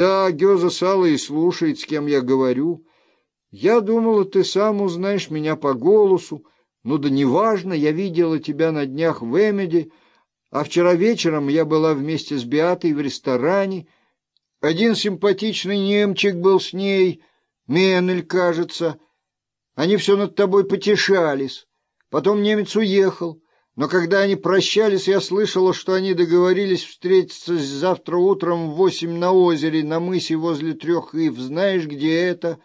Да, Гёза Сала и слушает, с кем я говорю. Я думала, ты сам узнаешь меня по голосу. Ну да неважно, я видела тебя на днях в Эмеде, а вчера вечером я была вместе с Биатой в ресторане. Один симпатичный немчик был с ней, Менель, кажется. Они все над тобой потешались. Потом немец уехал. Но когда они прощались, я слышала, что они договорились встретиться завтра утром в восемь на озере, на мысе возле трех ив. Знаешь, где это?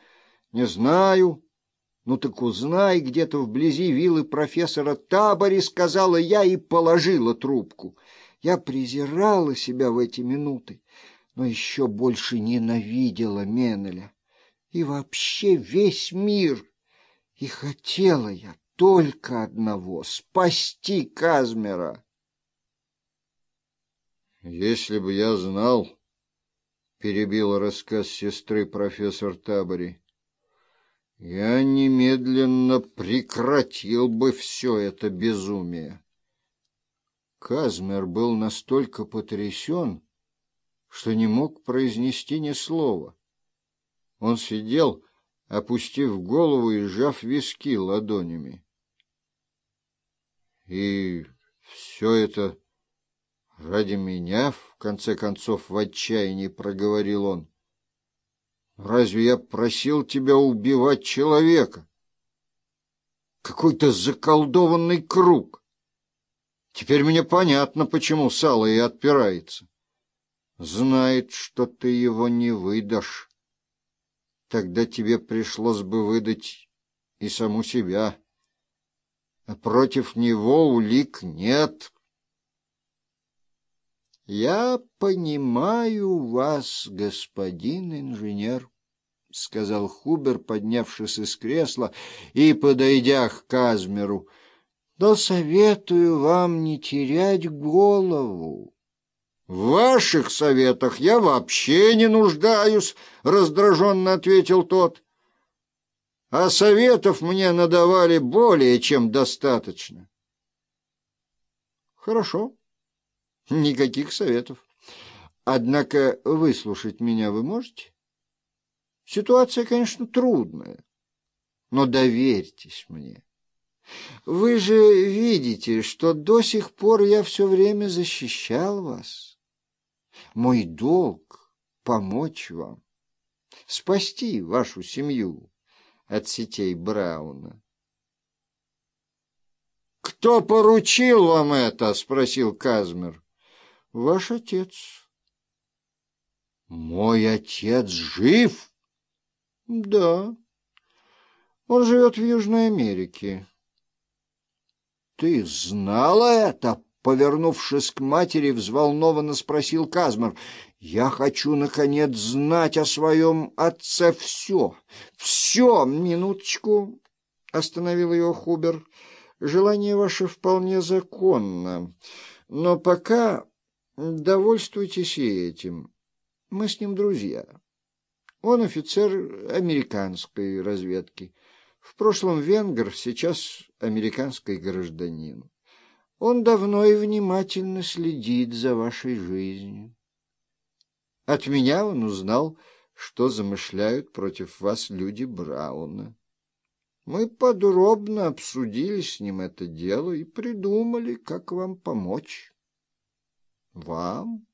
Не знаю. Ну так узнай, где-то вблизи виллы профессора Табори, сказала я и положила трубку. Я презирала себя в эти минуты, но еще больше ненавидела Менеля. И вообще весь мир. И хотела я только одного — спасти Казмера. Если бы я знал, — перебил рассказ сестры профессор Табори, — я немедленно прекратил бы все это безумие. Казмер был настолько потрясен, что не мог произнести ни слова. Он сидел, опустив голову и сжав виски ладонями. И все это ради меня, в конце концов, в отчаянии проговорил он. Разве я просил тебя убивать человека? Какой-то заколдованный круг. Теперь мне понятно, почему Сало и отпирается. Знает, что ты его не выдашь. Тогда тебе пришлось бы выдать и саму себя против него улик нет. — Я понимаю вас, господин инженер, — сказал Хубер, поднявшись из кресла и подойдя к Казмеру. — Но советую вам не терять голову. — В ваших советах я вообще не нуждаюсь, — раздраженно ответил тот а советов мне надавали более чем достаточно. Хорошо, никаких советов. Однако выслушать меня вы можете? Ситуация, конечно, трудная, но доверьтесь мне. Вы же видите, что до сих пор я все время защищал вас. Мой долг — помочь вам, спасти вашу семью от сетей Брауна. «Кто поручил вам это?» — спросил Казмер. «Ваш отец». «Мой отец жив?» «Да. Он живет в Южной Америке». «Ты знала это?» Повернувшись к матери, взволнованно спросил Казмер. Я хочу, наконец, знать о своем отце все. Все! Минуточку, — остановил его Хубер. Желание ваше вполне законно. Но пока довольствуйтесь и этим. Мы с ним друзья. Он офицер американской разведки. В прошлом венгр, сейчас американский гражданин. Он давно и внимательно следит за вашей жизнью. От меня он узнал, что замышляют против вас люди Брауна. Мы подробно обсудили с ним это дело и придумали, как вам помочь. Вам,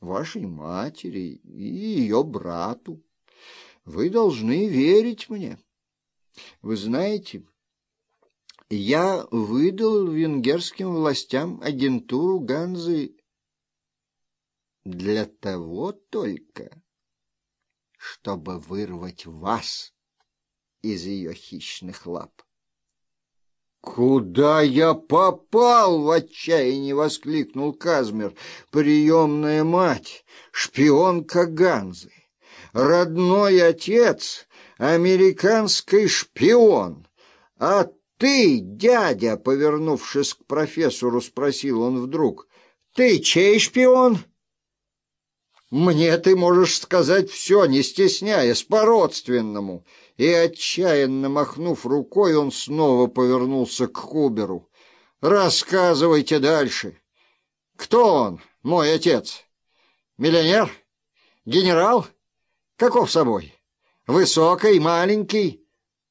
вашей матери и ее брату. Вы должны верить мне. Вы знаете, я выдал венгерским властям агентуру Ганзы для того только, чтобы вырвать вас из ее хищных лап. «Куда я попал?» — в отчаянии воскликнул Казмер. «Приемная мать, шпионка Ганзы, родной отец, американский шпион. А ты, дядя, повернувшись к профессору, спросил он вдруг, ты чей шпион?» Мне ты можешь сказать все, не стесняясь, по-родственному. И, отчаянно махнув рукой, он снова повернулся к Хуберу. Рассказывайте дальше. Кто он, мой отец? Миллионер? Генерал? Каков собой? Высокий, маленький?